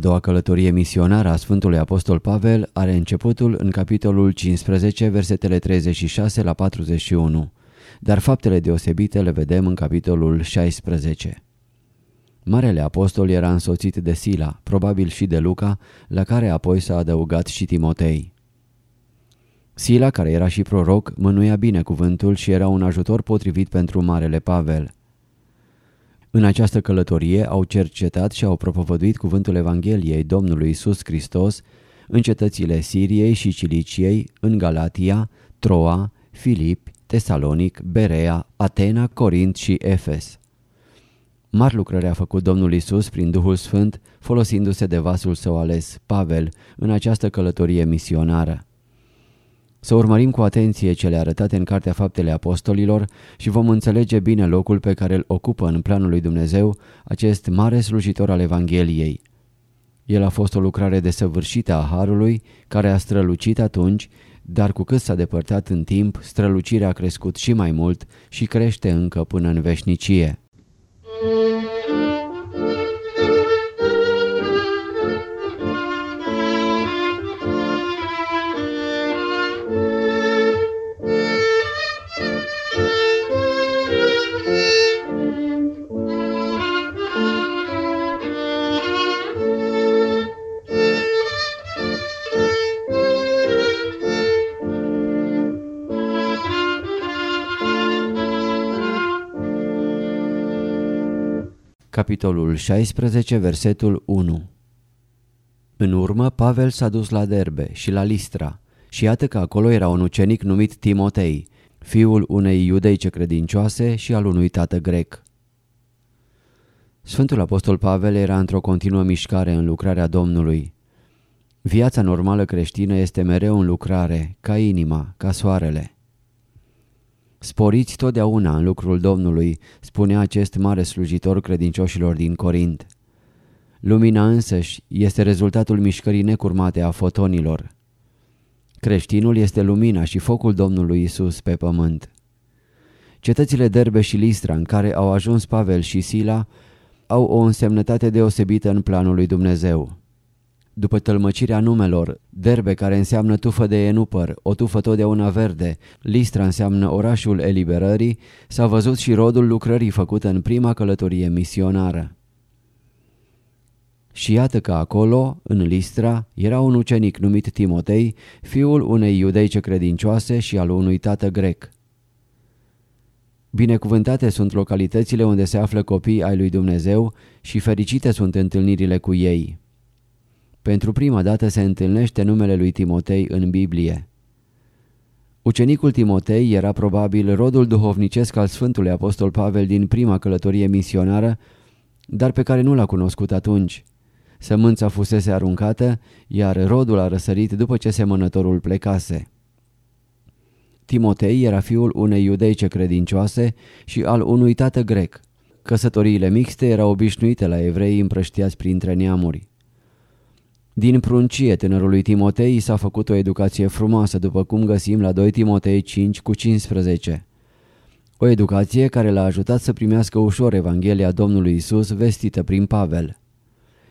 Doua călătorie misionară a Sfântului Apostol Pavel are începutul în capitolul 15, versetele 36 la 41, dar faptele deosebite le vedem în capitolul 16. Marele apostol era însoțit de Sila, probabil și de Luca, la care apoi s-a adăugat și Timotei. Sila, care era și proroc, mânuia bine cuvântul și era un ajutor potrivit pentru Marele Pavel. În această călătorie au cercetat și au propovăduit cuvântul Evangheliei Domnului Isus Hristos în cetățile Siriei și Ciliciei, în Galatia, Troa, Filip, Tesalonic, Berea, Atena, Corint și Efes. Mari lucrări a făcut Domnul Isus prin Duhul Sfânt, folosindu-se de vasul său ales, Pavel, în această călătorie misionară. Să urmărim cu atenție cele arătate în Cartea Faptele Apostolilor și vom înțelege bine locul pe care îl ocupă în planul lui Dumnezeu acest mare slujitor al Evangheliei. El a fost o lucrare desăvârșită a Harului, care a strălucit atunci, dar cu cât s-a depărtat în timp, strălucirea a crescut și mai mult și crește încă până în veșnicie. Capitolul 16, versetul 1 În urmă, Pavel s-a dus la Derbe și la Listra și iată că acolo era un ucenic numit Timotei, fiul unei iudeice credincioase și al unui tată grec. Sfântul Apostol Pavel era într-o continuă mișcare în lucrarea Domnului. Viața normală creștină este mereu în lucrare, ca inima, ca soarele. Sporiți totdeauna în lucrul Domnului, spunea acest mare slujitor credincioșilor din Corint. Lumina însăși este rezultatul mișcării necurmate a fotonilor. Creștinul este lumina și focul Domnului Isus pe pământ. Cetățile Derbe și Listra în care au ajuns Pavel și Sila au o însemnătate deosebită în planul lui Dumnezeu. După tălmăcirea numelor, Derbe care înseamnă tufă de enupăr, o tufă totdeauna verde, Listra înseamnă orașul eliberării, s-a văzut și rodul lucrării făcută în prima călătorie misionară. Și iată că acolo, în Listra, era un ucenic numit Timotei, fiul unei iudeice credincioase și al unui tată grec. Binecuvântate sunt localitățile unde se află copii ai lui Dumnezeu și fericite sunt întâlnirile cu ei. Pentru prima dată se întâlnește numele lui Timotei în Biblie. Ucenicul Timotei era probabil rodul duhovnicesc al Sfântului Apostol Pavel din prima călătorie misionară, dar pe care nu l-a cunoscut atunci. Sămânța fusese aruncată, iar rodul a răsărit după ce semănătorul plecase. Timotei era fiul unei iudeice credincioase și al unui tată grec. Căsătoriile mixte erau obișnuite la evrei împrăștiați printre neamuri. Din pruncie tânărului Timotei s-a făcut o educație frumoasă, după cum găsim la 2 Timotei 5 cu 15. O educație care l-a ajutat să primească ușor Evanghelia Domnului Isus vestită prin Pavel.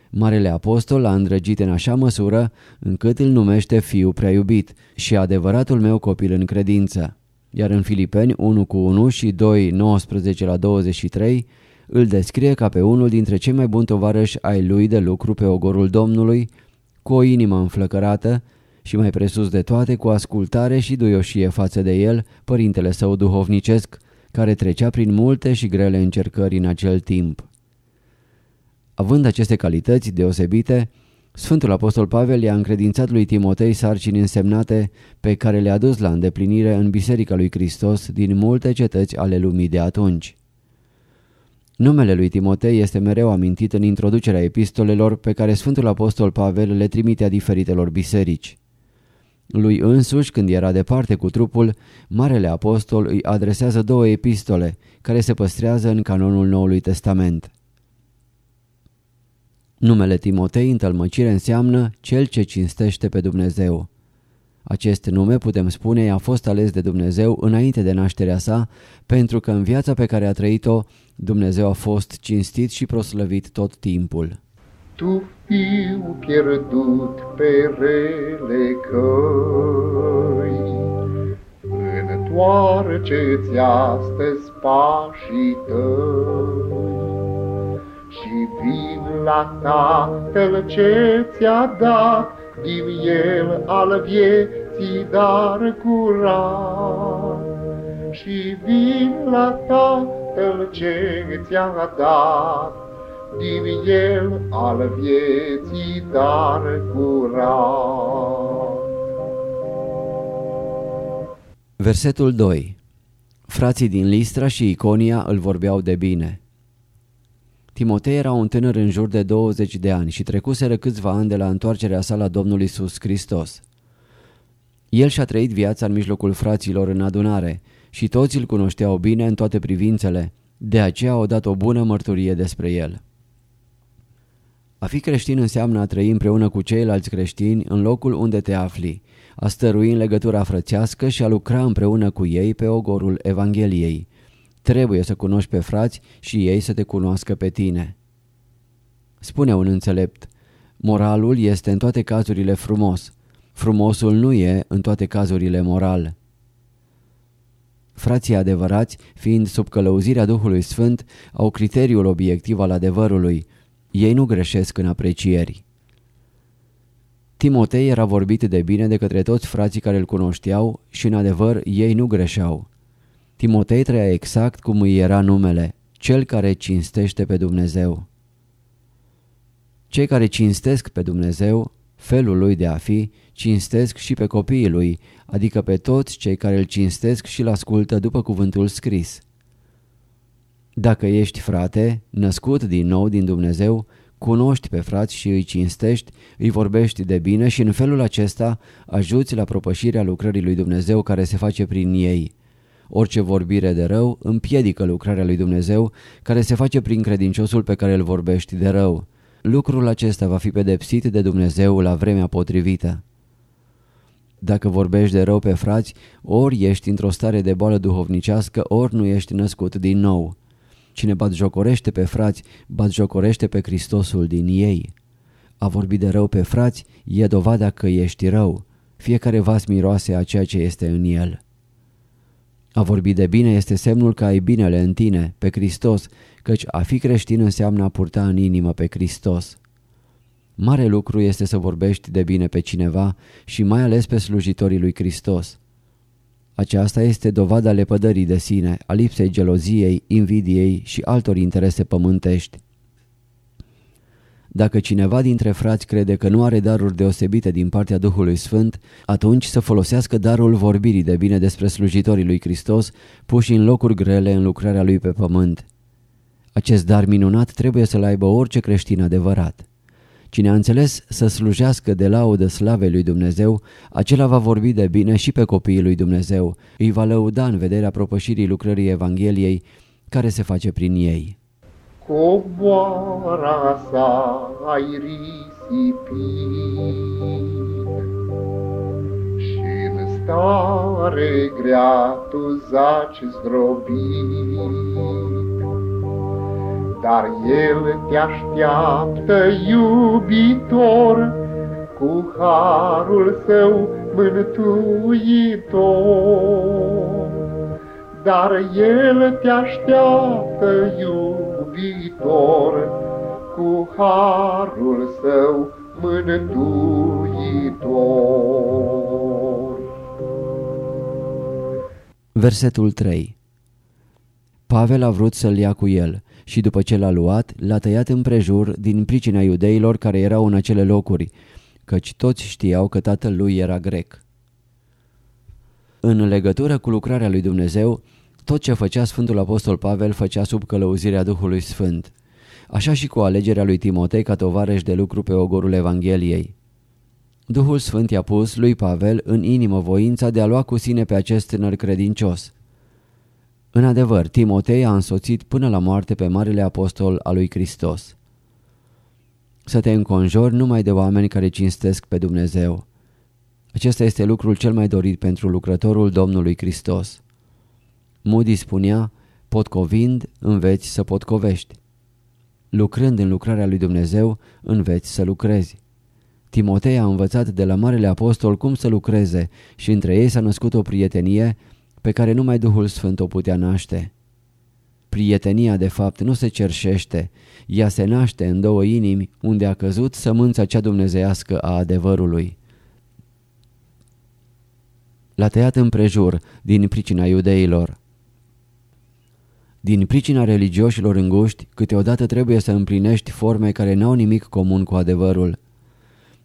Marele apostol l-a îndrăgit în așa măsură încât îl numește fiu prea iubit și adevăratul meu copil în credință. Iar în Filipeni 1 cu 1 și 2, 19 la 23 îl descrie ca pe unul dintre cei mai buni tovarăși ai lui de lucru pe ogorul Domnului, cu o inimă înflăcărată și mai presus de toate cu ascultare și duioșie față de el, părintele său duhovnicesc, care trecea prin multe și grele încercări în acel timp. Având aceste calități deosebite, Sfântul Apostol Pavel i-a încredințat lui Timotei sarcini însemnate pe care le-a dus la îndeplinire în Biserica lui Hristos din multe cetăți ale lumii de atunci. Numele lui Timotei este mereu amintit în introducerea epistolelor pe care Sfântul Apostol Pavel le trimite a diferitelor biserici. Lui însuși, când era departe cu trupul, Marele Apostol îi adresează două epistole care se păstrează în canonul Noului Testament. Numele Timotei în tălmăcire înseamnă cel ce cinstește pe Dumnezeu. Acest nume, putem spune, a fost ales de Dumnezeu înainte de nașterea sa, pentru că în viața pe care a trăit-o, Dumnezeu a fost cinstit și proslăvit tot timpul. Tu, fiu pierdut pe rele căi, Întoarce-ți astăzi pașii tăi și vin la Tatăl ce ți-a dat din El al vieții dar curat. Și vin la Tatăl ce ți-a dat din El al vieții dar curat. Versetul 2 Frații din Listra și Iconia îl vorbeau de bine. Timotei era un tânăr în jur de 20 de ani și trecuseră câțiva ani de la întoarcerea sa la Domnul Isus Hristos. El și-a trăit viața în mijlocul fraților în adunare și toți îl cunoșteau bine în toate privințele, de aceea au dat o bună mărturie despre el. A fi creștin înseamnă a trăi împreună cu ceilalți creștini în locul unde te afli, a stărui în legătura frățească și a lucra împreună cu ei pe ogorul Evangheliei. Trebuie să cunoști pe frați și ei să te cunoască pe tine. Spune un înțelept, moralul este în toate cazurile frumos, frumosul nu e în toate cazurile moral. Frații adevărați, fiind sub călăuzirea Duhului Sfânt, au criteriul obiectiv al adevărului. Ei nu greșesc în aprecieri. Timotei era vorbit de bine de către toți frații care îl cunoșteau și în adevăr ei nu greșeau. Timotei trăia exact cum îi era numele, cel care cinstește pe Dumnezeu. Cei care cinstesc pe Dumnezeu, felul lui de a fi, cinstesc și pe copiii lui, adică pe toți cei care îl cinstesc și îl ascultă după cuvântul scris. Dacă ești frate, născut din nou din Dumnezeu, cunoști pe frați și îi cinstești, îi vorbești de bine și în felul acesta ajuți la propășirea lucrării lui Dumnezeu care se face prin ei. Orice vorbire de rău împiedică lucrarea lui Dumnezeu care se face prin credinciosul pe care îl vorbești de rău. Lucrul acesta va fi pedepsit de Dumnezeu la vremea potrivită. Dacă vorbești de rău pe frați, ori ești într-o stare de boală duhovnicească, ori nu ești născut din nou. Cine batjocorește pe frați, batjocorește pe Hristosul din ei. A vorbi de rău pe frați e dovada că ești rău. Fiecare vas miroase a ceea ce este în el. A vorbi de bine este semnul că ai binele în tine, pe Hristos, căci a fi creștin înseamnă a purta în inimă pe Hristos. Mare lucru este să vorbești de bine pe cineva și mai ales pe slujitorii lui Hristos. Aceasta este dovada lepădării de sine, a lipsei geloziei, invidiei și altor interese pământești. Dacă cineva dintre frați crede că nu are daruri deosebite din partea Duhului Sfânt, atunci să folosească darul vorbirii de bine despre slujitorii lui Hristos, puși în locuri grele în lucrarea lui pe pământ. Acest dar minunat trebuie să-l aibă orice creștin adevărat. Cine a înțeles să slujească de laudă slavei lui Dumnezeu, acela va vorbi de bine și pe copiii lui Dumnezeu, îi va lăuda în vederea propășirii lucrării Evangheliei care se face prin ei coboara sa ai risipit. și în stare grea tu zaci zdrobit. Dar El te așteaptă iubitor, cu harul său mântuitor. Dar El te așteaptă iubitor, cu harul său mântuitor. Versetul 3 Pavel a vrut să-l ia cu el și după ce l-a luat, l-a tăiat împrejur din pricina iudeilor care erau în acele locuri, căci toți știau că tatăl lui era grec. În legătură cu lucrarea lui Dumnezeu, tot ce făcea Sfântul Apostol Pavel făcea sub călăuzirea Duhului Sfânt. Așa și cu alegerea lui Timotei ca tovarăș de lucru pe ogorul Evangheliei. Duhul Sfânt i-a pus lui Pavel în inimă voința de a lua cu sine pe acest tânăr credincios. În adevăr, Timotei a însoțit până la moarte pe Marele Apostol al lui Hristos. Să te înconjori numai de oameni care cinstesc pe Dumnezeu. Acesta este lucrul cel mai dorit pentru lucrătorul Domnului Hristos. Moody spunea, potcovind, înveți să potcovești. Lucrând în lucrarea lui Dumnezeu, înveți să lucrezi. Timotei a învățat de la Marele Apostol cum să lucreze și între ei s-a născut o prietenie pe care numai Duhul Sfânt o putea naște. Prietenia de fapt nu se cerșește, ea se naște în două inimi unde a căzut sămânța cea dumnezeiască a adevărului. L-a tăiat împrejur din pricina iudeilor. Din pricina religioșilor înguști, câteodată trebuie să împlinești forme care n-au nimic comun cu adevărul.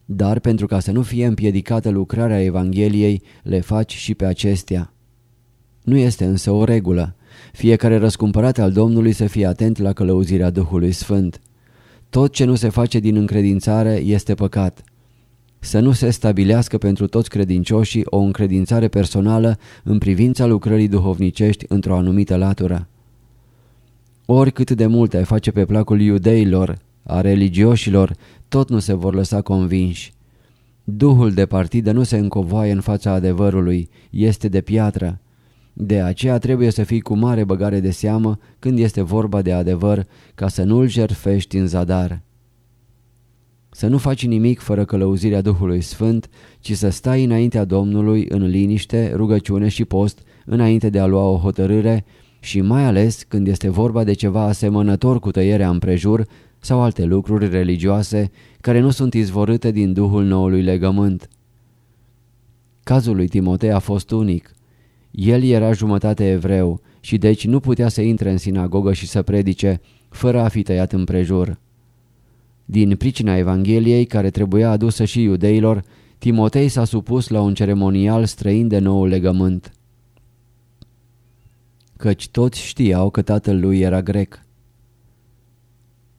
Dar pentru ca să nu fie împiedicată lucrarea Evangheliei, le faci și pe acestea. Nu este însă o regulă. Fiecare răscumpărat al Domnului să fie atent la călăuzirea Duhului Sfânt. Tot ce nu se face din încredințare este păcat. Să nu se stabilească pentru toți credincioșii o încredințare personală în privința lucrării duhovnicești într-o anumită latură. Oricât de multe ai face pe placul iudeilor, a religioșilor, tot nu se vor lăsa convinși. Duhul de partidă nu se încovoaie în fața adevărului, este de piatră. De aceea trebuie să fii cu mare băgare de seamă când este vorba de adevăr, ca să nu-l jerfești în zadar. Să nu faci nimic fără călăuzirea Duhului Sfânt, ci să stai înaintea Domnului în liniște, rugăciune și post, înainte de a lua o hotărâre și mai ales când este vorba de ceva asemănător cu tăierea împrejur sau alte lucruri religioase care nu sunt izvorâte din Duhul noului legământ. Cazul lui Timotei a fost unic. El era jumătate evreu și deci nu putea să intre în sinagogă și să predice fără a fi tăiat împrejur. Din pricina Evangheliei care trebuia adusă și iudeilor, Timotei s-a supus la un ceremonial străin de nou legământ. Căci toți știau că tatăl lui era grec.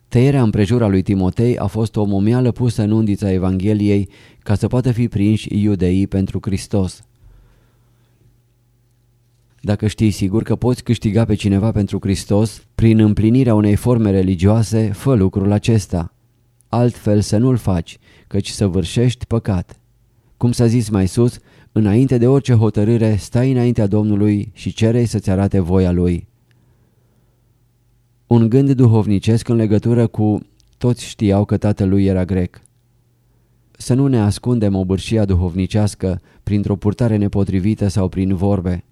Tăierea împrejura lui Timotei a fost o momeală pusă în undița Evangheliei ca să poată fi prinși iudeii pentru Hristos. Dacă știi sigur că poți câștiga pe cineva pentru Hristos, prin împlinirea unei forme religioase, fă lucrul acesta. Altfel să nu-l faci, căci să vârșești păcat. Cum s-a zis mai sus, înainte de orice hotărâre, stai înaintea Domnului și cere să-ți arate voia Lui. Un gând duhovnicesc în legătură cu toți știau că tatălui era grec. Să nu ne ascundem obârșia duhovnicească printr-o purtare nepotrivită sau prin vorbe.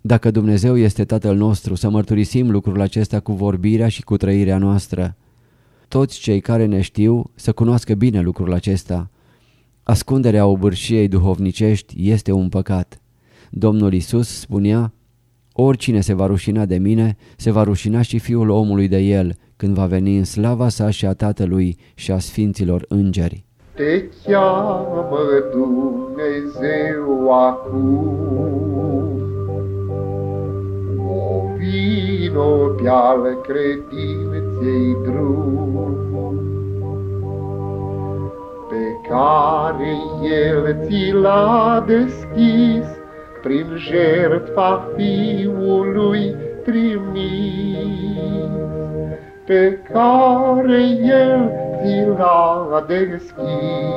Dacă Dumnezeu este Tatăl nostru, să mărturisim lucrul acesta cu vorbirea și cu trăirea noastră. Toți cei care ne știu să cunoască bine lucrul acesta. Ascunderea obârșiei duhovnicești este un păcat. Domnul Isus spunea, Oricine se va rușina de mine, se va rușina și Fiul omului de el, când va veni în slava sa și a Tatălui și a Sfinților Îngeri. Te cheamă Dumnezeu acum, o vino pe al credinței drum, pe care El ți l-a deschis, prin jertfa Fiului trimis, pe care El ți l-a deschis,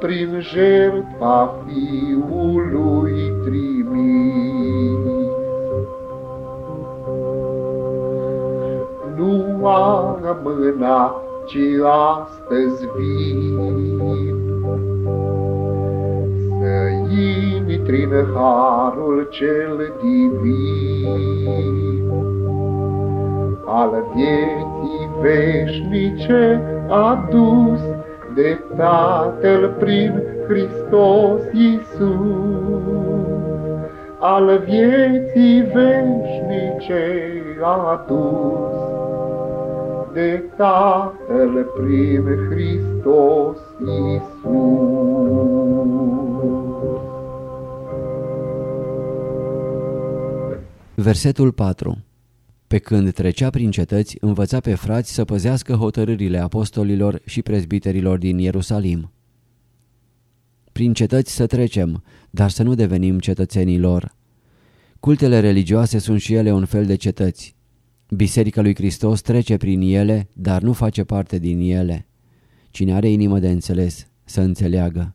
prin jertfa Fiului trimis. Nu amâna, ci astăzi vin, intri în harul cel divin. Al vieții veșnice adus de Tatăl prin Hristos Iisus, al vieții veșnice adus, de Tatăl prin Hristos Iisus. Versetul 4 Pe când trecea prin cetăți, învăța pe frați să păzească hotărârile apostolilor și prezbiterilor din Ierusalim. Prin cetăți să trecem, dar să nu devenim cetățenii lor. Cultele religioase sunt și ele un fel de cetăți. Biserica lui Hristos trece prin ele, dar nu face parte din ele. Cine are inimă de înțeles, să înțeleagă.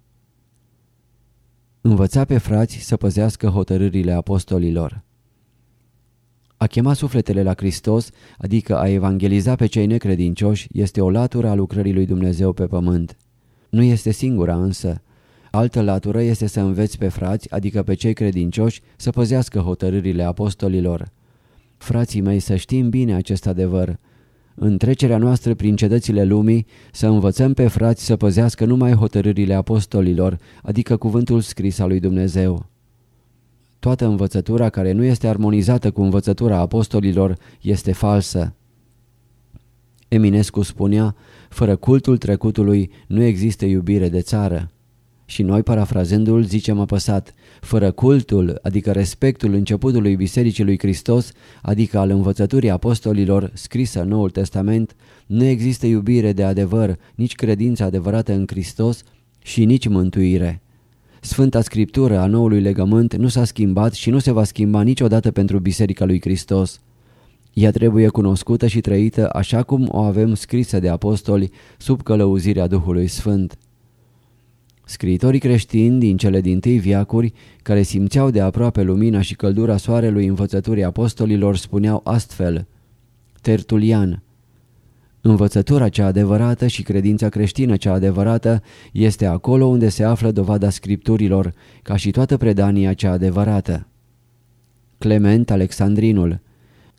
Învăța pe frați să păzească hotărârile apostolilor. A chema sufletele la Hristos, adică a evangeliza pe cei necredincioși, este o latură a lucrării lui Dumnezeu pe pământ. Nu este singura însă. Altă latură este să înveți pe frați, adică pe cei credincioși, să păzească hotărârile apostolilor. Frații mei, să știm bine acest adevăr. În trecerea noastră prin cetățile lumii, să învățăm pe frați să păzească numai hotărârile apostolilor, adică cuvântul scris al lui Dumnezeu. Toată învățătura care nu este armonizată cu învățătura apostolilor este falsă. Eminescu spunea, fără cultul trecutului nu există iubire de țară. Și noi, parafrazându-l, zicem apăsat, fără cultul, adică respectul începutului Bisericii lui Hristos, adică al învățăturii apostolilor scrisă în Noul Testament, nu există iubire de adevăr, nici credință adevărată în Hristos și nici mântuire. Sfânta Scriptură a noului legământ nu s-a schimbat și nu se va schimba niciodată pentru Biserica lui Hristos. Ea trebuie cunoscută și trăită așa cum o avem scrisă de apostoli sub călăuzirea Duhului Sfânt. Scriitorii creștini din cele din tâi viacuri, care simțeau de aproape lumina și căldura soarelui învățăturii apostolilor, spuneau astfel. Tertulian. Învățătura cea adevărată și credința creștină cea adevărată este acolo unde se află dovada scripturilor, ca și toată predania cea adevărată. Clement Alexandrinul.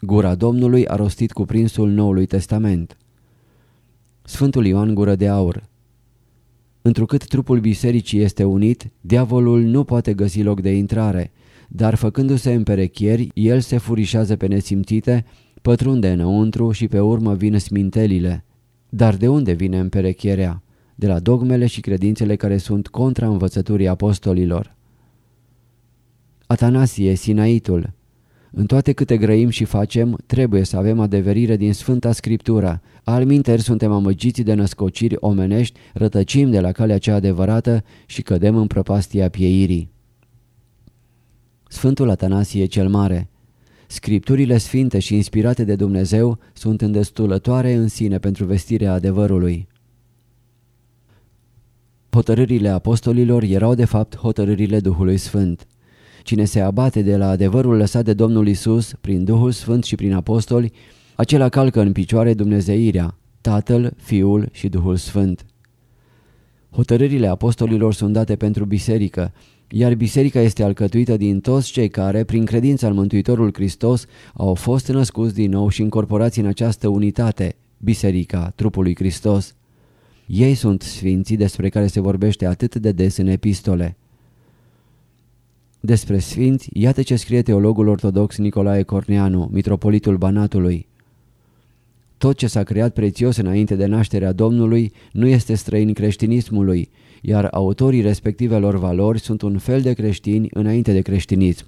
Gura Domnului a rostit cuprinsul Noului Testament. Sfântul Ioan Gură de Aur Întrucât trupul bisericii este unit, diavolul nu poate găsi loc de intrare, dar făcându-se împerechieri, el se furișează pe nesimțite, pătrunde înăuntru și pe urmă vin smintelile. Dar de unde vine împerechierea? De la dogmele și credințele care sunt contra învățăturii apostolilor. Atanasie, Sinaitul În toate câte grăim și facem, trebuie să avem adeverire din Sfânta Scriptură. Alminteri suntem amăgiți de născociri omenești, rătăcim de la calea cea adevărată și cădem în prăpastia pieirii. Sfântul Atanasie cel Mare Scripturile sfinte și inspirate de Dumnezeu sunt îndestulătoare în sine pentru vestirea adevărului. Hotărârile apostolilor erau de fapt hotărârile Duhului Sfânt. Cine se abate de la adevărul lăsat de Domnul Isus prin Duhul Sfânt și prin apostoli, acela calcă în picioare Dumnezeirea, Tatăl, Fiul și Duhul Sfânt. Hotărârile apostolilor sunt date pentru biserică, iar biserica este alcătuită din toți cei care, prin credința în Mântuitorul Hristos, au fost născuți din nou și încorporați în această unitate, biserica trupului Hristos. Ei sunt sfinții despre care se vorbește atât de des în epistole. Despre sfinți, iată ce scrie teologul ortodox Nicolae Corneanu, mitropolitul Banatului. Tot ce s-a creat prețios înainte de nașterea Domnului nu este străin creștinismului, iar autorii respectivelor valori sunt un fel de creștini înainte de creștinism.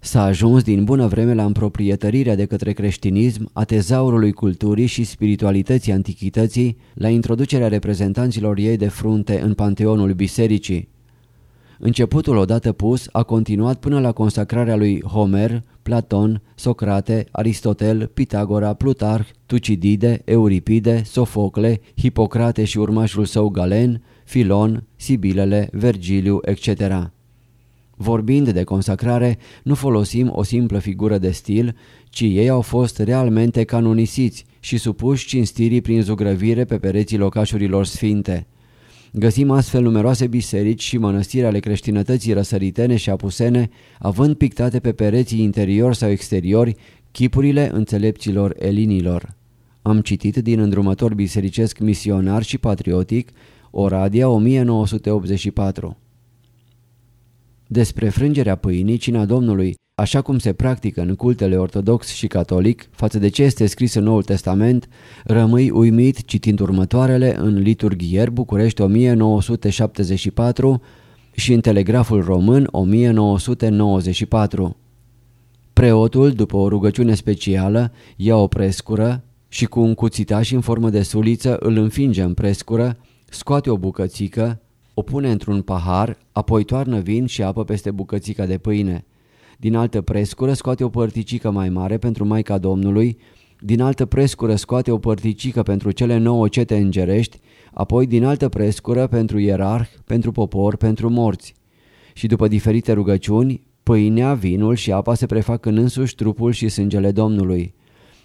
S-a ajuns din bună vreme la împroprietărirea de către creștinism a tezaurului culturii și spiritualității antichității, la introducerea reprezentanților ei de frunte în panteonul bisericii. Începutul odată pus a continuat până la consacrarea lui Homer, Platon, Socrate, Aristotel, Pitagora, Plutarh, Tucidide, Euripide, Sofocle, Hipocrate și urmașul său Galen, Filon, Sibilele, Vergiliu, etc. Vorbind de consacrare, nu folosim o simplă figură de stil, ci ei au fost realmente canonisiți și supuși cinstirii prin zugrăvire pe pereții locașurilor sfinte. Găsim astfel numeroase biserici și mănăstiri ale creștinătății răsăritene și apusene, având pictate pe pereții interior sau exteriori chipurile înțelepților elinilor. Am citit din îndrumător bisericesc misionar și patriotic Oradea 1984 Despre frângerea pâinii, cina Domnului, așa cum se practică în cultele ortodox și catolic, față de ce este scris în Noul Testament, rămâi uimit citind următoarele în Liturghier București 1974 și în Telegraful Român 1994. Preotul, după o rugăciune specială, ia o prescură și cu un cuțitaș în formă de suliță îl înfinge în prescură, scoate o bucățică, o pune într-un pahar, apoi toarnă vin și apă peste bucățica de pâine. Din altă prescură scoate o părticică mai mare pentru Maica Domnului, din altă prescură scoate o părticică pentru cele nouă cete îngerești, apoi din altă prescură pentru ierarh, pentru popor, pentru morți. Și după diferite rugăciuni, pâinea, vinul și apa se prefac în însuși trupul și sângele Domnului.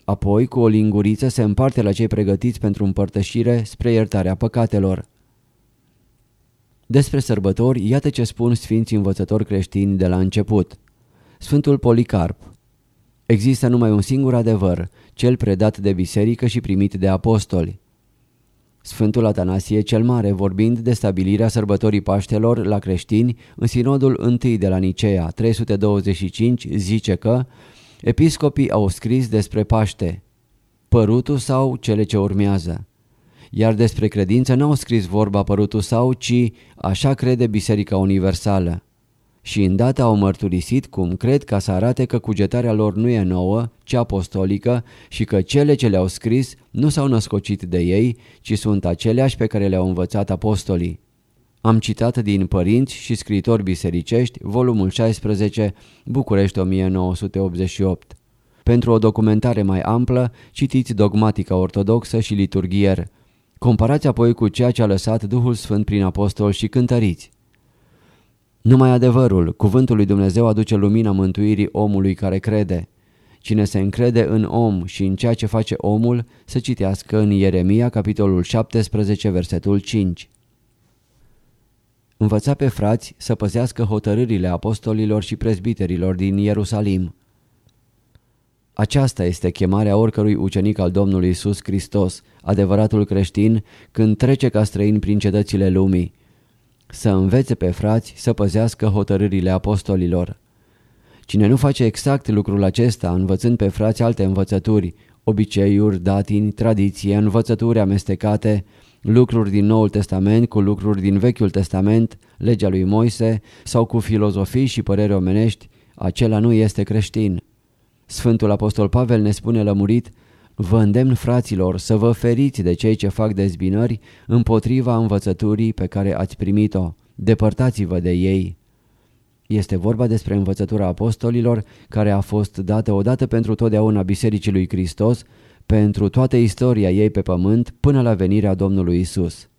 Apoi, cu o linguriță, se împarte la cei pregătiți pentru împărtășire spre iertarea păcatelor. Despre sărbători, iată ce spun sfinții învățători creștini de la început. Sfântul Policarp Există numai un singur adevăr, cel predat de biserică și primit de apostoli. Sfântul Atanasie cel Mare, vorbind de stabilirea sărbătorii Paștelor la creștini, în sinodul I de la Nicea 325, zice că episcopii au scris despre Paște, părutul sau cele ce urmează. Iar despre credință n-au scris vorba părutul sau, ci așa crede Biserica Universală și îndată au mărturisit cum cred ca să arate că cugetarea lor nu e nouă, ci apostolică și că cele ce le-au scris nu s-au născocit de ei, ci sunt aceleași pe care le-au învățat apostolii. Am citat din Părinți și Scritori Bisericești, volumul 16, București 1988. Pentru o documentare mai amplă, citiți Dogmatica Ortodoxă și Liturghier. Comparați apoi cu ceea ce a lăsat Duhul Sfânt prin apostol și cântăriți. Numai adevărul, cuvântul lui Dumnezeu aduce lumina mântuirii omului care crede. Cine se încrede în om și în ceea ce face omul, să citească în Ieremia, capitolul 17, versetul 5. Învăța pe frați să păzească hotărârile apostolilor și prezbiterilor din Ierusalim. Aceasta este chemarea oricărui ucenic al Domnului Isus Hristos, adevăratul creștin, când trece ca străin prin cetățile lumii să învețe pe frați să păzească hotărârile apostolilor. Cine nu face exact lucrul acesta, învățând pe frați alte învățături, obiceiuri, datini, tradiție, învățături amestecate, lucruri din Noul Testament cu lucruri din Vechiul Testament, legea lui Moise sau cu filozofii și păreri omenești, acela nu este creștin. Sfântul Apostol Pavel ne spune lămurit Vă îndemn, fraților, să vă feriți de cei ce fac dezbinări împotriva învățăturii pe care ați primit-o. Depărtați-vă de ei. Este vorba despre învățătura apostolilor care a fost dată odată pentru totdeauna Bisericii lui Hristos, pentru toată istoria ei pe pământ până la venirea Domnului Isus.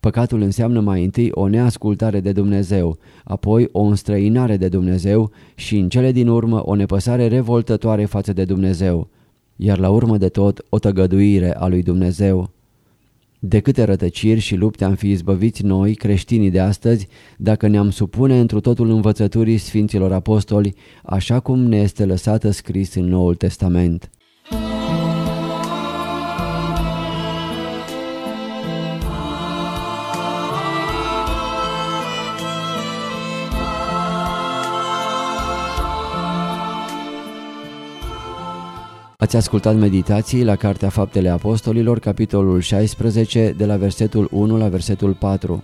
Păcatul înseamnă mai întâi o neascultare de Dumnezeu, apoi o înstrăinare de Dumnezeu și în cele din urmă o nepăsare revoltătoare față de Dumnezeu iar la urmă de tot o tăgăduire a lui Dumnezeu. De câte rătăciri și lupte am fi izbăviți noi, creștinii de astăzi, dacă ne-am supune întru totul învățăturii Sfinților Apostoli, așa cum ne este lăsată scris în Noul Testament. Ați ascultat meditații la Cartea Faptele Apostolilor, capitolul 16, de la versetul 1 la versetul 4.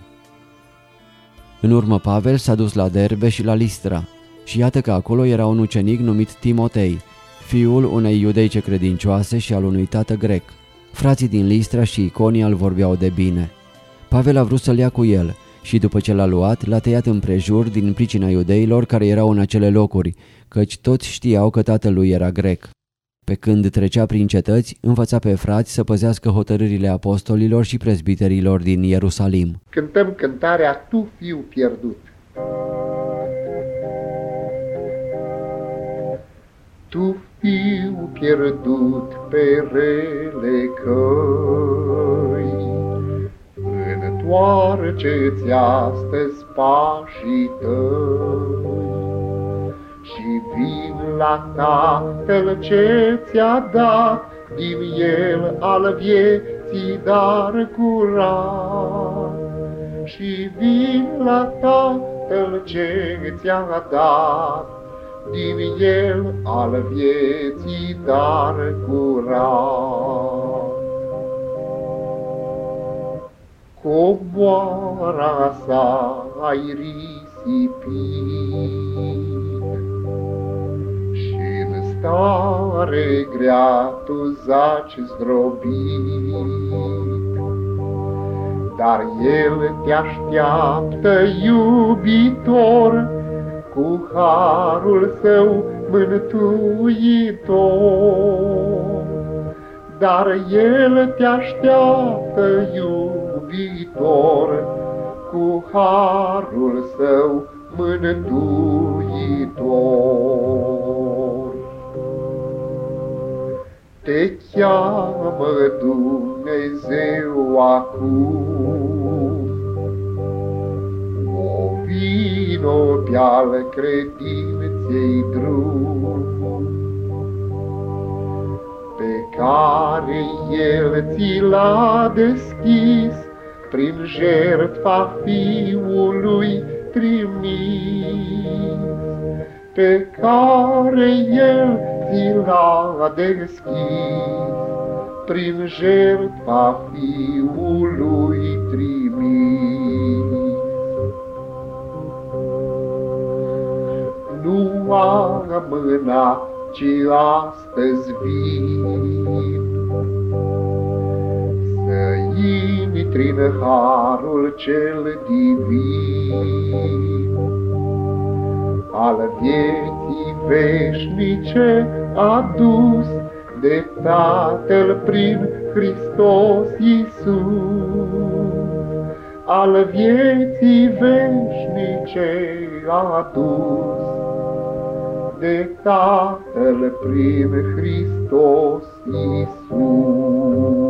În urmă Pavel s-a dus la Derbe și la Listra și iată că acolo era un ucenic numit Timotei, fiul unei iudeice credincioase și al unui tată grec. Frații din Listra și Iconia îl vorbeau de bine. Pavel a vrut să-l ia cu el și după ce l-a luat, l-a tăiat împrejur din pricina iudeilor care erau în acele locuri, căci toți știau că tatălui era grec. Pe când trecea prin cetăți, învăța pe frați să păzească hotărârile apostolilor și prezbiterilor din Ierusalim. Cântăm cântarea Tu fiu pierdut. Tu fiu pierdut pe rele căi, Întoarce-ți astăzi pașii tăi și vin la Tatăl ce ți-a dat din El al vieții vieții dar curat și vin la Tatăl ce ți-a dat din el al vieții dar curat. Coboara sa ai risipit în stare grea tu zaci zdrobit. Dar El te așteaptă iubitor, cu harul său mântuitor. Dar El te așteaptă iubitor, cu harul său mântuitor. Te cheamă Dumnezeu acum, vino pe-al credinței drum, pe care El ți l-a deschis prin jertfa Fiului trimis, pe care El ți l-a deschis prin jertfa Fiului trimis. nu amâna, ci astăzi vin. Să intri în harul cel divin, al vieții veșnice adus de Tatăl prin Hristos Iisus, al vieții veșnice adus de Tatăl prin Hristos Iisus.